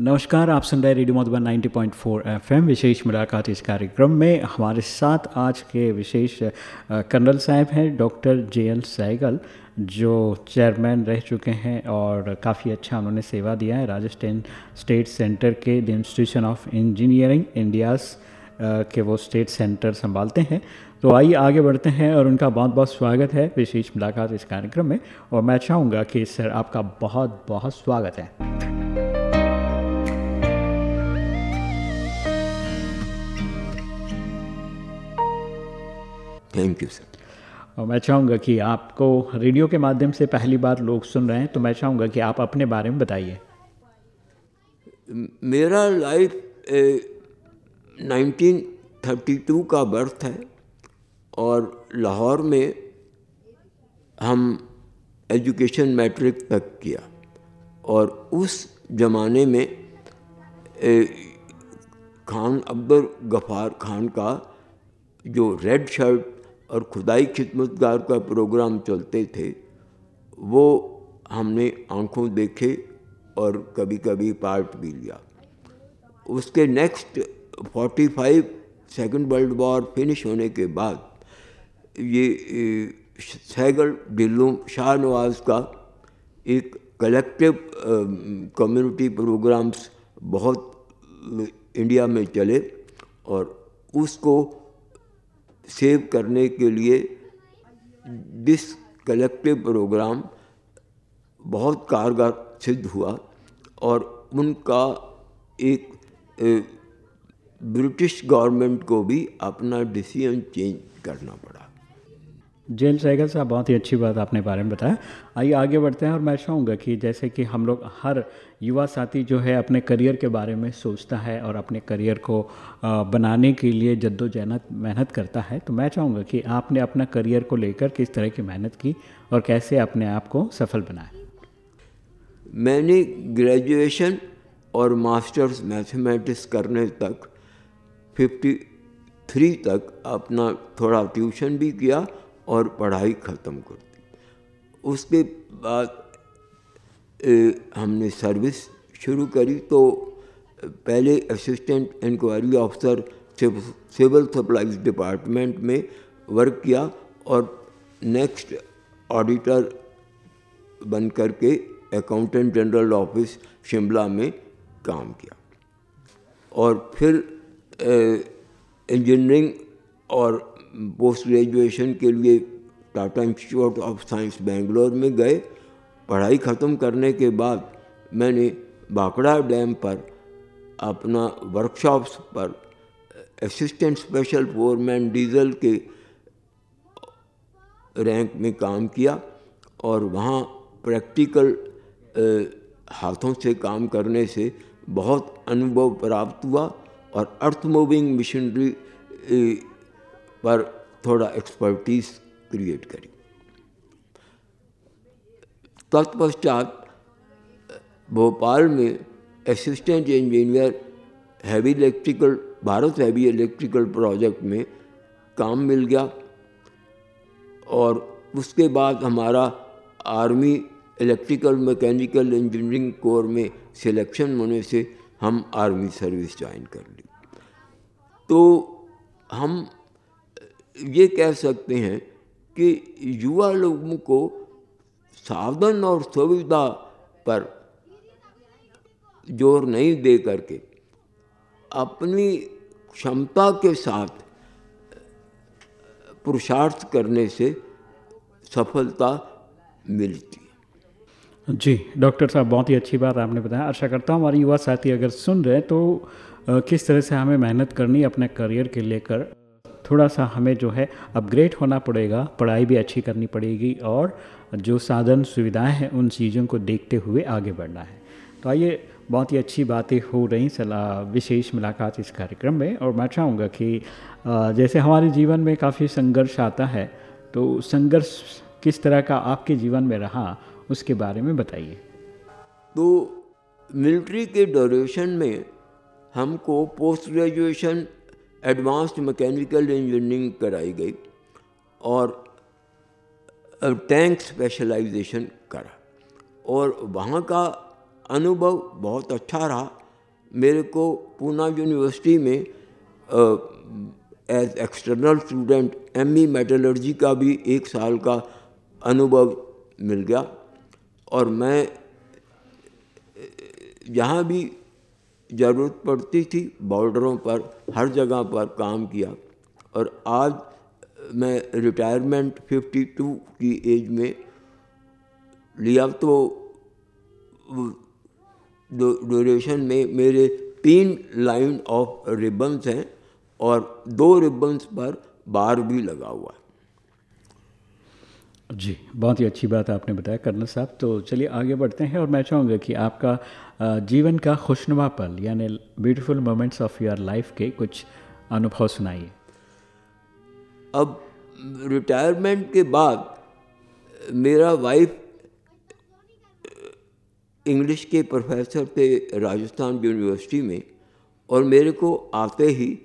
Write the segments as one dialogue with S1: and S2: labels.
S1: नमस्कार, आप सुन रहे रेडियो मधुबन 90.4 एफएम, विशेष मुलाकात इस कार्यक्रम में। हमारे साथ आज के विशेष कर्नल साहब हैं, डॉक्टर जे एल सैगल, जो चेयरमैन रह चुके हैं और काफ़ी अच्छा उन्होंने सेवा दिया है राजस्थान स्टेट सेंटर के, the institution of engineering India's के वो स्टेट सेंटर संभालते हैं। तो आइए आगे बढ़ते हैं और उनका बहुत बहुत स्वागत है विशेष मुलाकात इस कार्यक्रम में। और मैं चाहूँगा कि सर, आपका बहुत बहुत स्वागत है।
S2: थैंक यू सर
S1: और मैं चाहूँगा कि आपको रेडियो के माध्यम से पहली बार लोग सुन रहे हैं तो मैं चाहूँगा कि आप अपने बारे में बताइए।
S2: मेरा लाइफ नाइनटीन थर्टी टू का बर्थ है और लाहौर में हम एजुकेशन मैट्रिक तक किया और उस ज़माने में ए, खान अब्दुल गफ़ार खान का जो रेड शर्ट और खुदाई खिदमतगार का प्रोग्राम चलते थे, वो हमने आँखों देखे और कभी कभी पार्ट भी लिया। उसके next 45 second world war finish होने के बाद, ये सैगल ढिल्लू शाह नवाज़ का एक कलेक्टिव कम्युनिटी प्रोग्राम्स बहुत इंडिया में चले और उसको सेव करने के लिए दिस कलेक्टिव प्रोग्राम बहुत कारगर सिद्ध हुआ और उनका एक ब्रिटिश गवर्नमेंट को भी अपना डिसीज़न चेंज करना पड़ा।
S1: जेल सैगल साहब, बहुत ही अच्छी बात आपने बारे में बताया। आइए, आगे बढ़ते हैं और मैं चाहूँगा कि जैसे कि हम लोग हर युवा साथी जो है अपने करियर के बारे में सोचता है और अपने करियर को बनाने के लिए जद्दोजहद, मेहनत करता है तो मैं चाहूँगा कि आपने अपना करियर को लेकर किस तरह की मेहनत की और कैसे अपने आप को सफल बनाया?
S2: मैंने ग्रेजुएशन और मास्टर्स मैथमेटिक्स करने तक 53 तक अपना थोड़ा ट्यूशन भी किया और पढ़ाई ख़त्म कर दी। उसके बाद हमने सर्विस शुरू करी तो पहले assistant inquiry officer civil supplies department में वर्क किया और नेक्स्ट ऑडिटर बन करके अकाउंटेंट जनरल ऑफ़िस शिमला में काम किया। और फिर इंजीनियरिंग और पोस्ट ग्रेजुएशन के लिए Tata institute of science Bangalore में गए। पढ़ाई ख़त्म करने के बाद मैंने बाकड़ा डैम पर अपना वर्कशॉप्स पर असिस्टेंट स्पेशल फोरमैन डीजल के रैंक में काम किया और वहाँ प्रैक्टिकल हाथों से काम करने से बहुत अनुभव प्राप्त हुआ और अर्थ मूविंग मशीनरी पर थोड़ा एक्सपर्टीज क्रिएट करी। तत्पश्चात, भोपाल में assistant engineer heavy electrical Bharat heavy electrical project में काम मिल गया और उसके बाद हमारा army electrical mechanical engineering corps में सिलेक्शन होने से हम आर्मी सर्विस ज्वाइन कर ली। तो हम ये कह सकते हैं कि युवा लोगों को साधन और सुविधा पर ज़ोर नहीं दे करके अपनी क्षमता के साथ पुरुषार्थ करने से सफलता मिलती है।
S1: जी, डॉक्टर साहब, बहुत ही अच्छी बात आपने बताया। आशा करता हूँ हमारे युवा साथी अगर सुन रहे हैं तो किस तरह से हमें मेहनत करनी अपने करियर के लेकर? थोड़ा सा हमें जो है अपग्रेड होना पड़ेगा, पढ़ाई भी अच्छी करनी पड़ेगी और जो साधन सुविधाएँ हैं, उन चीज़ों को देखते हुए आगे बढ़ना है। तो आइए, बहुत ही अच्छी बातें हो रही सलाह विशेष मुलाकात इस कार्यक्रम में और मैं चाहूँगा कि जैसे हमारे जीवन में काफ़ी संघर्ष आता है तो संघर्ष किस तरह का आपके जीवन में रहा, उसके बारे में बताइए।
S2: तो मिलिट्री के ड्यूरेशन में हमको post graduation advanced mechanical engineering कराई गई और टैंक स्पेशलाइजेशन करा। और वहाँ का अनुभव बहुत अच्छा रहा। मेरे को पूना यूनिवर्सिटी में as external student M E metallurgy का भी एक साल का अनुभव मिल गया। और मैं यहाँ भी ज़रूरत पड़ती थी बॉर्डरों पर, हर जगह पर काम किया। और आज मैं रिटायरमेंट 52 की एज में लिया तो ड्यूरेशन में मेरे तीन लाइन ऑफ़ रिबन्स हैं और दो रिबन्स पर बार भी लगा हुआ है।
S1: जी, बहुत ही अच्छी बात आपने बताया, कर्नल साहब। तो चलिए आगे बढ़ते हैं और मैं चाहूँगा कि आपका जीवन का खुशनुमा पल, यानी beautiful moments of your life के कुछ अनुभव सुनाइए।
S2: अब रिटायरमेंट के बाद मेरा वाइफ इंग्लिश के प्रोफेसर थे राजस्थान यूनिवर्सिटी में और मेरे को आते ही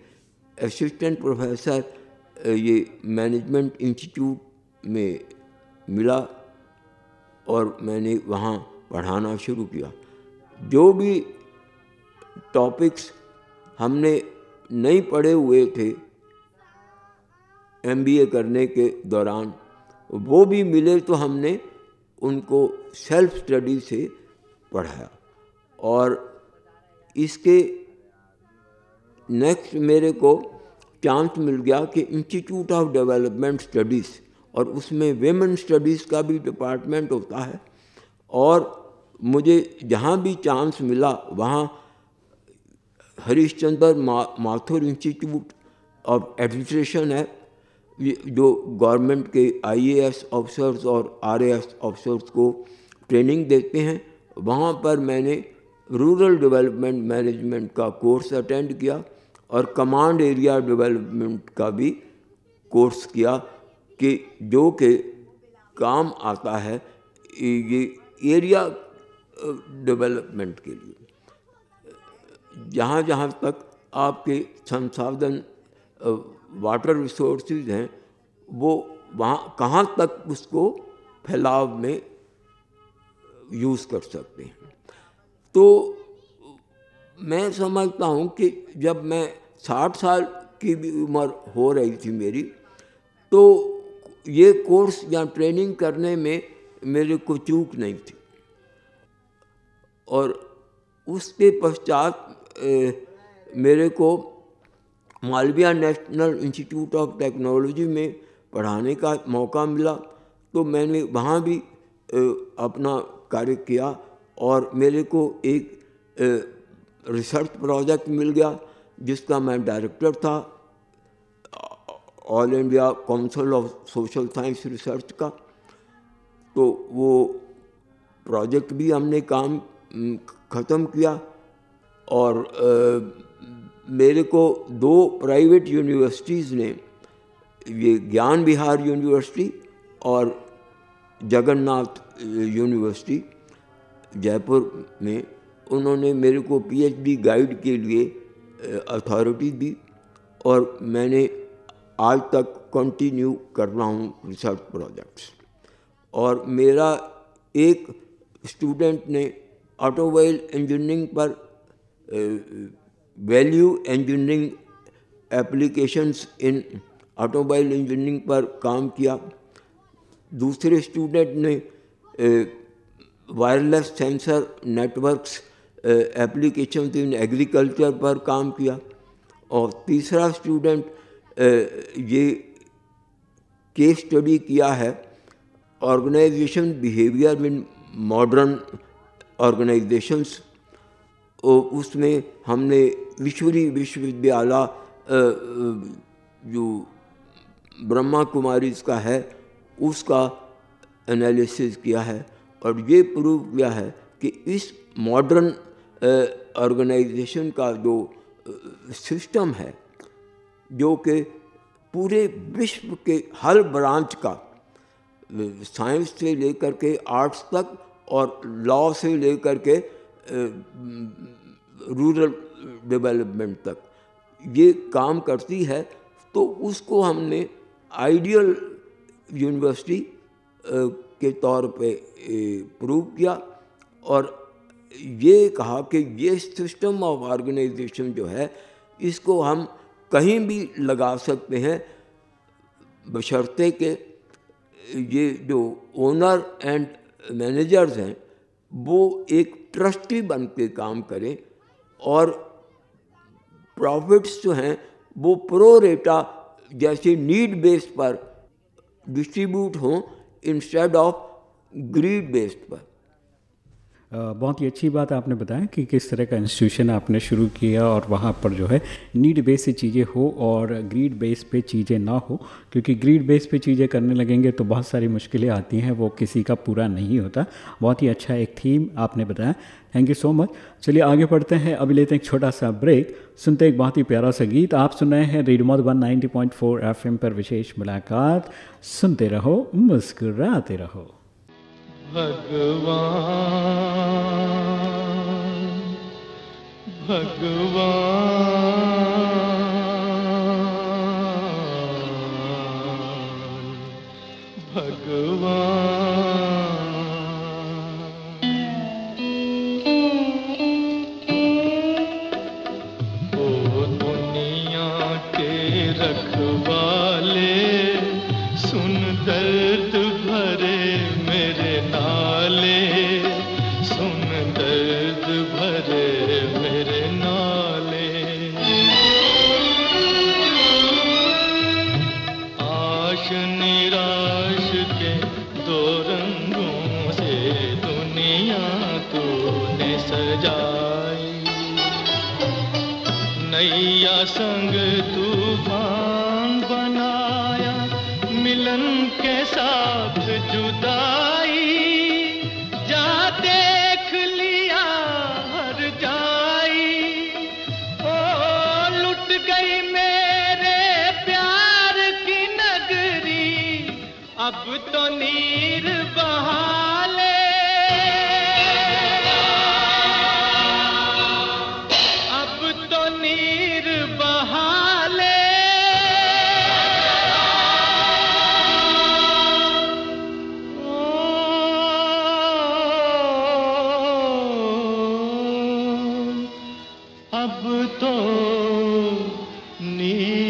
S2: असिस्टेंट प्रोफेसर ये मैनेजमेंट इंस्टीट्यूट में मिला और मैंने वहाँ पढ़ाना शुरू किया। जो भी टॉपिक्स हमने नहीं पढ़े हुए थे एमबीए करने के दौरान, वो भी मिले तो हमने उनको सेल्फ स्टडी से पढ़ाया। और इसके नेक्स्ट मेरे को चांस मिल गया कि इंस्टीट्यूट ऑफ़ डेवलपमेंट स्टडीज़ और उसमें वेमेन स्टडीज़ का भी डिपार्टमेंट होता है। और मुझे जहाँ भी चांस मिला वहाँ हरीशचंद्र मा, माथुर इंस्टीट्यूट ऑफ़ एडमिनिस्ट्रेशन है जो गवर्नमेंट के आईएएस ऑफिसर्स और आरएएस ऑफिसर्स को ट्रेनिंग देते हैं वहाँ पर मैंने रूरल डेवलपमेंट मैनेजमेंट का कोर्स अटेंड किया और कमांड एरिया डेवलपमेंट का भी कोर्स किया। कि, जो कि काम आता है, ये एरिया डेवलपमेंट के लिए। जहाँ जहाँ तक आपके संसाधन वाटर रिसोर्सेज हैं, वो वहाँ, कहाँ तक उसको फैलाव में यूज़ कर सकते हैं। तो मैं समझता हूँ कि जब मैं साठ साल की भी उम्र हो रही थी मेरी तो ये कोर्स या ट्रेनिंग करने में मेरे को चूक नहीं थी। और उसके पश्चात मेरे को Malviya national institute of technology में पढ़ाने का मौका मिला तो मैंने वहाँ भी अपना कार्य किया और मेरे को एक रिसर्च प्रोजेक्ट मिल गया, जिसका मैं डायरेक्टर था। All India council of social science research का तो वो प्रोजेक्ट भी हमने काम ख़त्म किया और आ, मेरे को दो प्राइवेट यूनिवर्सिटीज़ ने ये ज्ञान विहार यूनिवर्सिटी और जगन्नाथ यूनिवर्सिटी जयपुर में उन्होंने मेरे को पीएचडी गाइड के लिए अथॉरिटी दी और मैंने आज तक कंटिन्यू कर रहा हूँ रिसर्च प्रोजेक्ट्स और मेरा एक स्टूडेंट ने ऑटोमोबाइल इंजीनियरिंग पर value engineering applications in automobile engineering पर काम किया. दूसरे स्टूडेंट ने wireless sensor networks application in agriculture पर काम किया. और तीसरा स्टूडेंट ये केस स्टडी किया है organisation behaviour in modern organisations उसमें हमने विश्वरी विश्वविद्यालय जो ब्रह्मा कुमारी का है, उसका एनालिसिस किया है। और ये प्रूव किया है कि इस मॉडर्न ऑर्गेनाइजेशन का जो सिस्टम है जो कि पूरे विश्व के हर ब्रांच का, साइंस से लेकर के आर्ट्स तक और लॉ से लेकर के रूरल डेवलपमेंट तक ये काम करती है तो उसको हमने आइडियल यूनिवर्सिटी के तौर पे प्रूव किया और ये कहा कि ये सिस्टम ऑफ़ ऑर्गेनाइजेशन जो है, इसको हम कहीं भी लगा सकते हैं। बशर्ते के ये जो ओनर एंड मैनेजर्स हैं, वो एक ट्रस्टी बन के काम करें और प्रॉफिट्स जो हैं, वो प्रो रेटा जैसे नीड बेस पर डिस्ट्रीब्यूट हों इंस्टेड ऑफ़ ग्रीड बेस्ड पर।
S1: बहुत ही अच्छी बात आपने बताया कि किस तरह का इंस्टीट्यूशन आपने शुरू किया और वहाँ पर जो है नीड बेस से चीज़ें हो और ग्रीड बेस पे चीज़ें ना हो, क्योंकि ग्रीड बेस पे चीज़ें करने लगेंगे तो बहुत सारी मुश्किलें आती हैं, वो किसी का पूरा नहीं होता। बहुत ही अच्छा एक थीम आपने बताया। थैंक यू सो मच चलिए आगे बढ़ते हैं, अभी लेते हैं एक छोटा सा ब्रेक सुनते एक बहुत ही प्यारा सा गीत। आप सुन रहे हैं रेडियो वन नाइनटी पर विशेष मुलाकात। सुनते रहो, मुस्कुराते रहो।
S3: भगवान भगवान संग तूफान अब तो नीर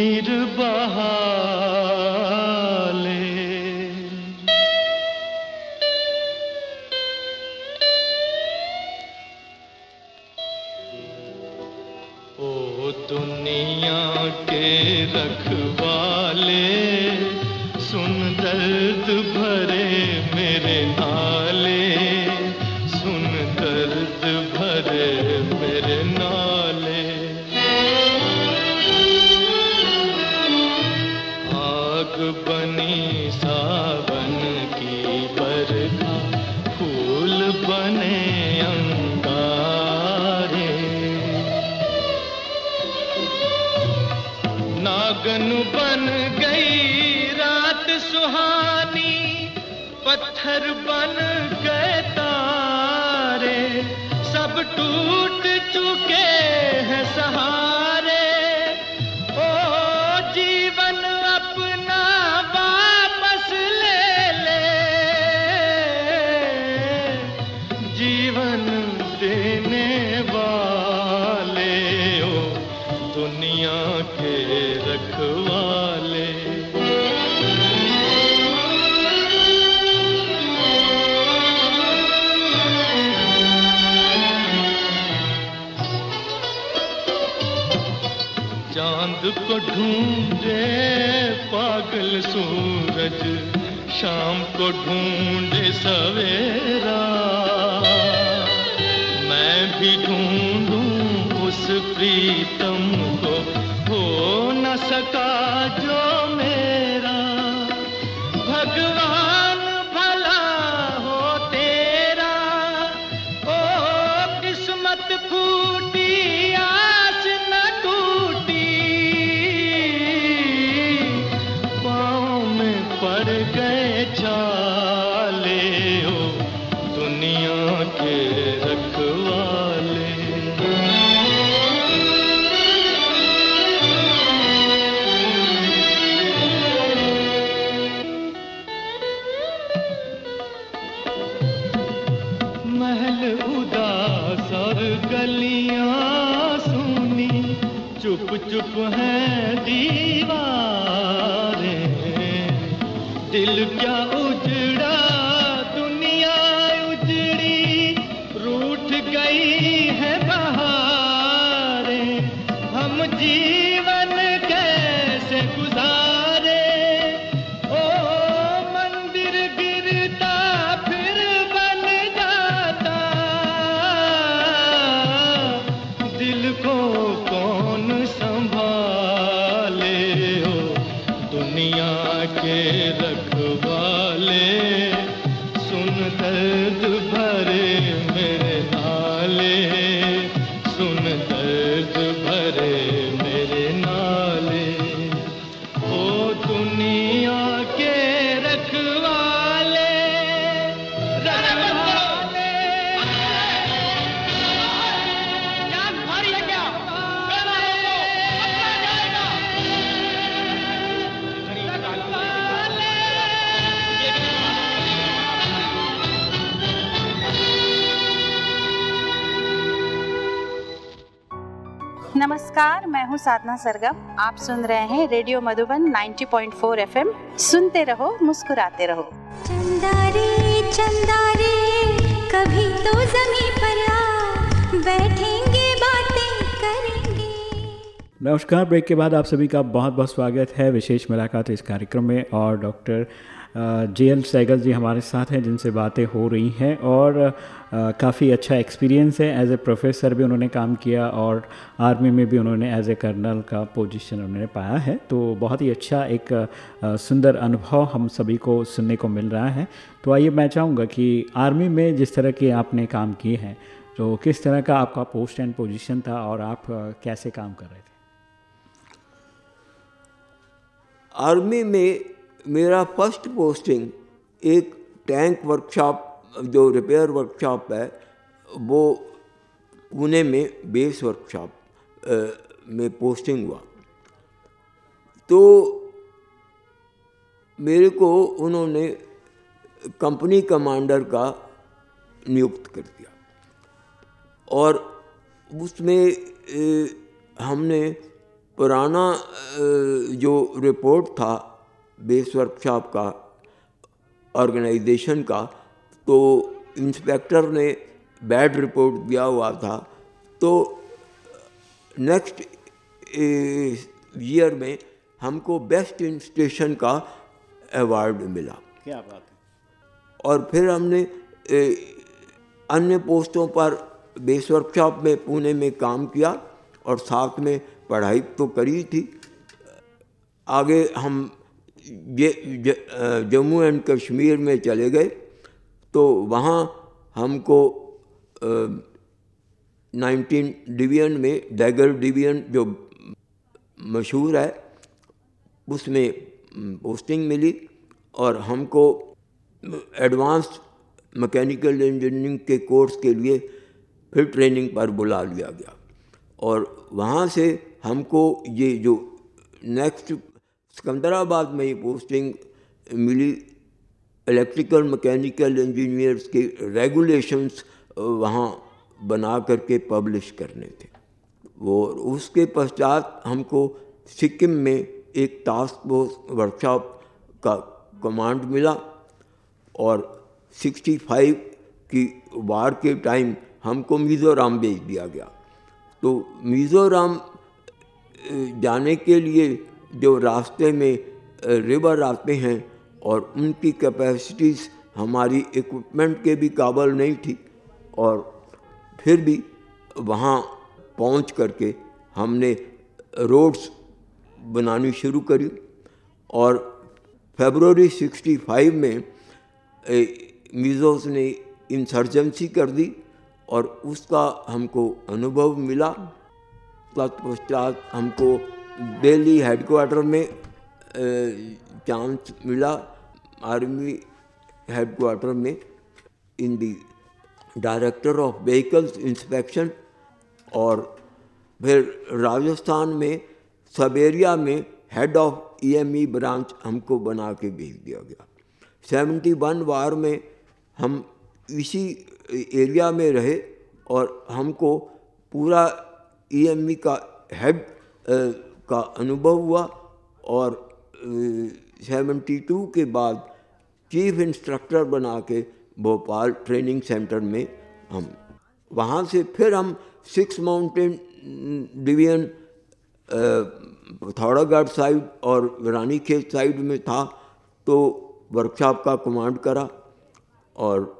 S3: पत्थर बन गए तारे सब टूट चुके हैं सहारे। शाम को ढूंढे सवेरा। मैं भी ढूंढू उस प्रीतम को, हो न सका जो मेरा हम
S4: नमस्कार मैं हूँ साधना सरगम। आप सुन रहे हैं रेडियो मधुबन 90.4 एफएम। सुनते रहो मुस्कुराते रहो।
S5: चंदा रे चंदा रे कभी तो जमी पर आ। बैठेंगे बातें करेंगे।
S1: नमस्कार ब्रेक के बाद आप सभी का बहुत बहुत स्वागत है विशेष मुलाकात इस कार्यक्रम में और doctor J L Saigal ji हमारे साथ हैं, जिनसे बातें हो रही हैं और काफ़ी अच्छा एक्सपीरियंस है। एज ए प्रोफेसर भी उन्होंने काम किया और आर्मी में भी उन्होंने एज ए कर्नल का पोजीशन उन्होंने पाया है। तो बहुत ही अच्छा एक सुंदर अनुभव हम सभी को सुनने को मिल रहा है। तो आइए मैं चाहूँगा कि आर्मी में जिस तरह के आपने काम किए हैं तो किस तरह का आपका पोस्ट एंड पोजीशन था और आप कैसे काम कर रहे थे?
S2: आर्मी में मेरा फ़र्स्ट पोस्टिंग एक टैंक वर्कशॉप, जो रिपेयर वर्कशॉप है, वो पुणे में बेस वर्कशॉप में पोस्टिंग हुआ। तो मेरे को उन्होंने कंपनी कमांडर का नियुक्त कर दिया। और उसमें हमने पुराना जो रिपोर्ट था बेस वर्कशॉप का ऑर्गेनाइजेशन का तो इंस्पेक्टर ने बैड रिपोर्ट दिया हुआ था। तो नेक्स्ट ईयर में हमको बेस्ट इंस्टीट्यूशन का अवार्ड मिला।
S1: क्या बात है।
S2: और फिर हमने ए, अन्य पोस्टों पर बेस वर्कशॉप में पुणे में काम किया और साथ में पढ़ाई तो करी थी। आगे हम जम्मू एंड कश्मीर में चले गए तो वहाँ हमको नाइनटीन डिवीज़न में डैगर डिवीज़न जो मशहूर है, उसमें पोस्टिंग मिली और हमको एडवांस मैकेनिकल इंजीनियरिंग के कोर्स के लिए फिर ट्रेनिंग पर बुला लिया गया। और वहाँ से हमको ये जो नेक्स्ट सिकंदराबाद में ही पोस्टिंग मिली। इलेक्ट्रिकल, मैकेनिकल इंजीनियर्स के रेगुलेशंस वहाँ बना करके पब्लिश करने थे। वो उसके पश्चात हमको सिक्किम में एक टास्क फोर्स वर्कशॉप का कमांड मिला और 65 की वार के टाइम हमको मिज़ोरम भेज दिया गया। तो मिज़ोरम जाने के लिए जो रास्ते में रिवर आते हैं और उनकी कैपेसिटीज़ हमारी इक्विपमेंट के भी काबल नहीं थी और फिर भी वहाँ पहुँच करके हमने रोड्स बनानी शुरू करी और फरवरी 65 में मिज़ोस ने इंसर्जेंसी कर दी और उसका हमको अनुभव मिला। तत्पश्चात हमको दिल्ली हेडक्वार्टर में चांस मिला आर्मी हेडक्वार्टर में in the director of vehicles inspection और फिर राजस्थान में सबेरिया में हेड ऑफ़ ईएमई ब्रांच हमको बना के भेज दिया गया। सेवेंटी वन वार में हम इसी एरिया में रहे और हमको पूरा ईएमई का हेड का अनुभव हुआ और सेवेंटी टू के बाद चीफ इंस्ट्रक्टर बना के भोपाल ट्रेनिंग सेंटर में हम, वहाँ से फिर हम six mountain division Pithoragarh side और रानी खेत साइड में था तो वर्कशॉप का कमांड करा और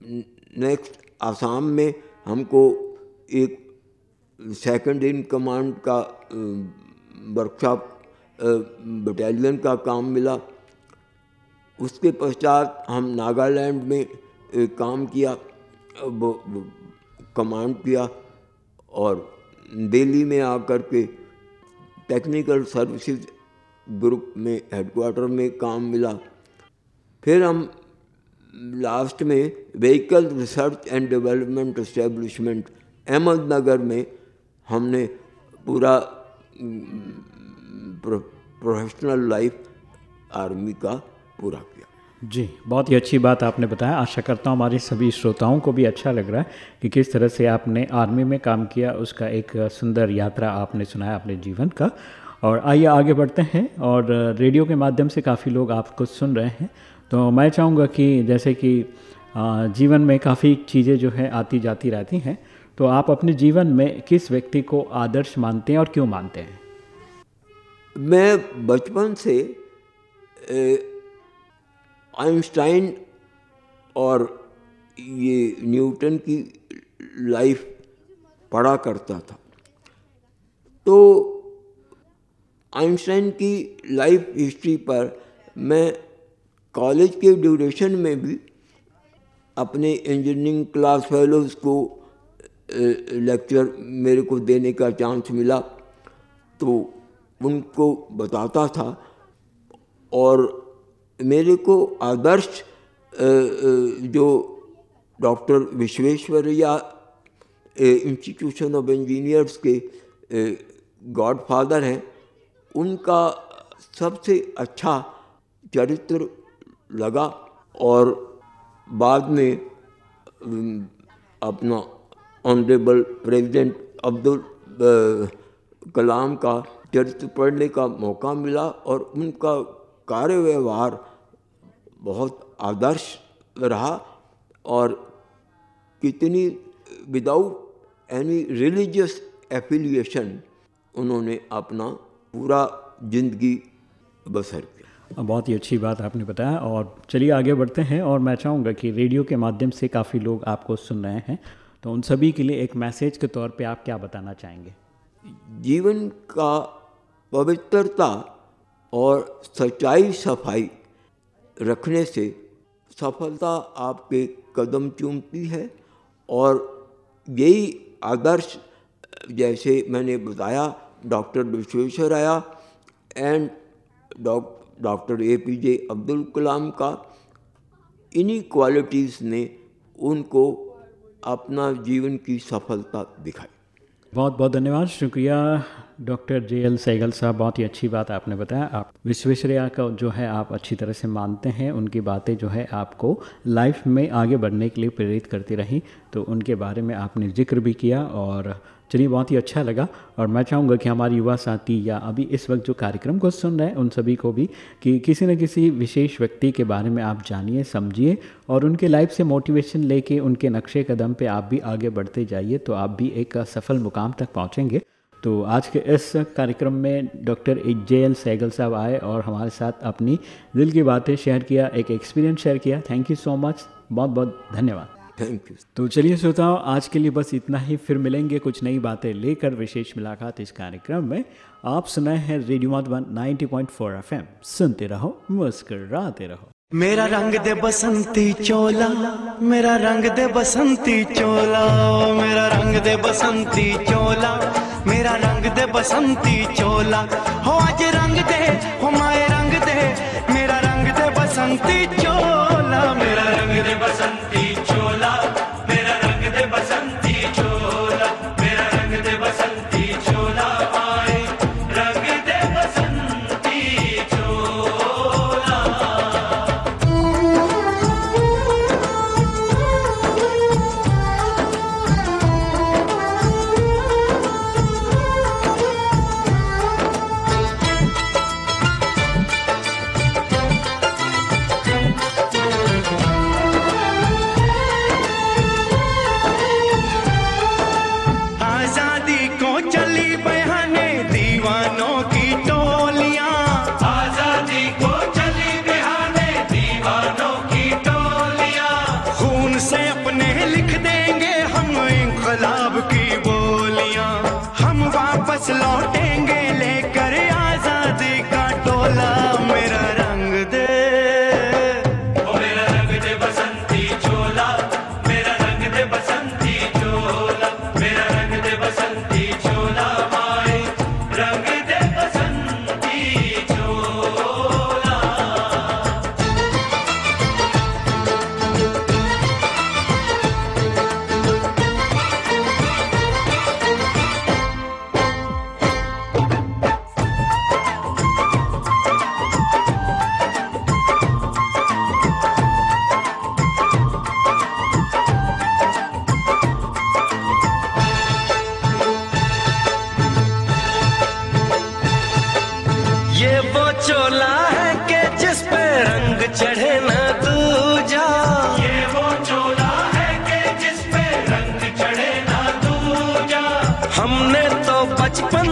S2: नेक्स्ट आसाम में हमको एक सेकंड इन कमांड का वर्कशॉप बटालियन का काम मिला। उसके पश्चात हम नागालैंड में काम किया कमांड किया और दिल्ली में आकर के टेक्निकल सर्विसेज़ ग्रुप में हेडक्वार्टर में काम मिला। फिर हम लास्ट में vehicle research and development establishment Ahmednagar में हमने प्रो, प्रोफेशनल लाइफ आर्मी का पूरा किया।
S1: जी, बहुत ही अच्छी बात आपने बताया। आशा करता हूँ हमारे सभी श्रोताओं को भी अच्छा लग रहा है कि किस तरह से आपने आर्मी में काम किया, उसका एक सुंदर यात्रा आपने सुनाया अपने जीवन का। और आइए आगे बढ़ते हैं और रेडियो के माध्यम से काफ़ी लोग आपको सुन रहे हैं। तो मैं चाहूँगा कि जैसे कि जीवन में काफ़ी चीज़ें जो है आती जाती रहती हैं। तो आप अपने जीवन में किस व्यक्ति को आदर्श मानते हैं और क्यों मानते हैं?
S2: मैं बचपन से आइंस्टाइन और ये न्यूटन की लाइफ पढ़ा करता था। तो आइंस्टाइन की लाइफ हिस्ट्री पर मैं कॉलेज के ड्यूरेशन में भी अपने इंजीनियरिंग क्लास फेलोज़ को लेक्चर मेरे को देने का चांस मिला तो उनको बताता था और मेरे को आदर्श जो doctor Visvesvaraya institution of engineers के गॉडफादर हैं, उनका सबसे अच्छा चरित्र लगा और बाद में अपना ऑनरेबल प्रेसिडेंट अब्दुल कलाम का चरित्र पढ़ने का मौका मिला और उनका कार्य व्यवहार बहुत आदर्श रहा और कितनी विदाउट एनी रिलीजियस एफिलिएशन उन्होंने अपना पूरा ज़िंदगी बसर किया
S1: बहुत ही अच्छी बात आपने बताया और चलिए आगे बढ़ते हैं और मैं चाहूँगा कि रेडियो के माध्यम से काफ़ी लोग आपको सुन रहे हैं। तो उन सभी के लिए एक मैसेज के तौर पे आप क्या बताना चाहेंगे?
S2: जीवन का पवित्रता और सच्चाई सफ़ाई रखने से सफलता आपके कदम चूमती है और यही आदर्श, जैसे मैंने बताया, doctor Visvesvaraya and doctor A P J Abdul Kalam का, इन्हीं क्वालिटीज़ ने उनको अपना जीवन की सफलता दिखाई।
S1: बहुत बहुत धन्यवाद शुक्रिया। डॉक्टर जे एल सैगल साहब, बहुत ही अच्छी बात आपने बताया। आप विश्वेश्वरैया का जो है आप अच्छी तरह से मानते हैं। उनकी बातें जो है आपको लाइफ में आगे बढ़ने के लिए प्रेरित करती रहीं। तो उनके बारे में आपने ज़िक्र भी किया और चलिए, बहुत ही अच्छा लगा। और मैं चाहूँगा कि हमारे युवा साथी या अभी इस वक्त जो कार्यक्रम को सुन रहे हैं, उन सभी को भी कि किसी न किसी विशेष व्यक्ति के बारे में आप जानिए, समझिए और उनके लाइफ से मोटिवेशन लेके उनके नक्शे कदम पे आप भी आगे बढ़ते जाइए। तो आप भी एक सफल मुकाम तक पहुँचेंगे। तो आज के इस कार्यक्रम में डॉक्टर जे एल सैगल साहब आए और हमारे साथ अपनी दिल की बातें शेयर किया एक एक्सपीरियंस शेयर किया। थैंक यू सो मच बहुत बहुत धन्यवाद।
S2: थैंक यू
S1: तो चलिए श्रोताओं आज के लिए बस इतना ही। फिर मिलेंगे कुछ नई बातें लेकर विशेष मुलाकात इस कार्यक्रम में। आप सुनाए हैं रेडियो मधुबन 90.4 एफएम। सुनते रहो मुस्कराते रहो।
S6: मेरा रंग दे बसंती चोला मेरा रंग दे बसंती चोला मेरा रंग दे बसंती चोला। मेरा रंग दे बसंती चोला हो आज रंग दे हो माए रंग दे मेरा रंग दे बसंती चोला मेरा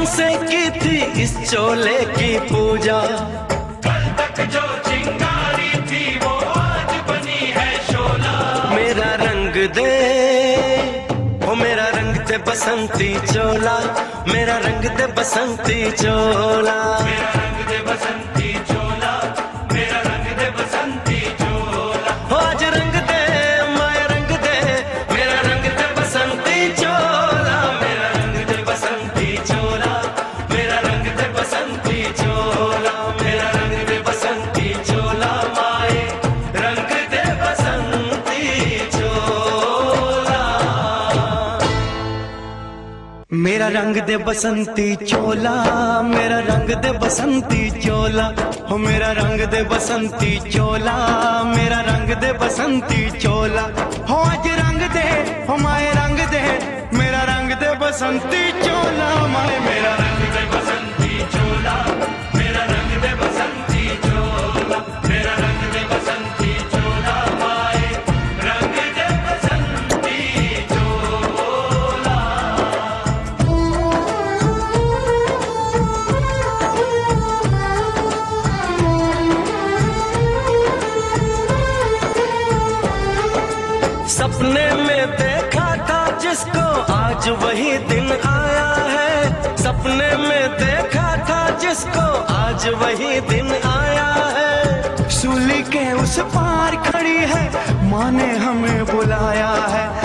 S6: से की थी इस चोले की पूजा। कल तक जो चिंगारी थी वो आज बनी है शोला। मेरा रंग दे ओ मेरा रंग दे बसंती चोला। मेरा रंग दे बसंती चोला। मेरा रंग दे बसंती मेरा रंग दे बसंती चोला, मेरा रंग दे बसंती चोला, हो मेरा रंग दे बसंती चोला, मेरा रंग दे बसंती चोला। हो आज रंग दे, हो माए रंग दे, मेरा रंग दे बसंती चोला, माए मेरा रंग दे बसंती चोला, मेरा रंग दे बसंती चोला। आज वही दिन आया है। सूली के उस पार खड़ी है, माँ ने हमें बुलाया है।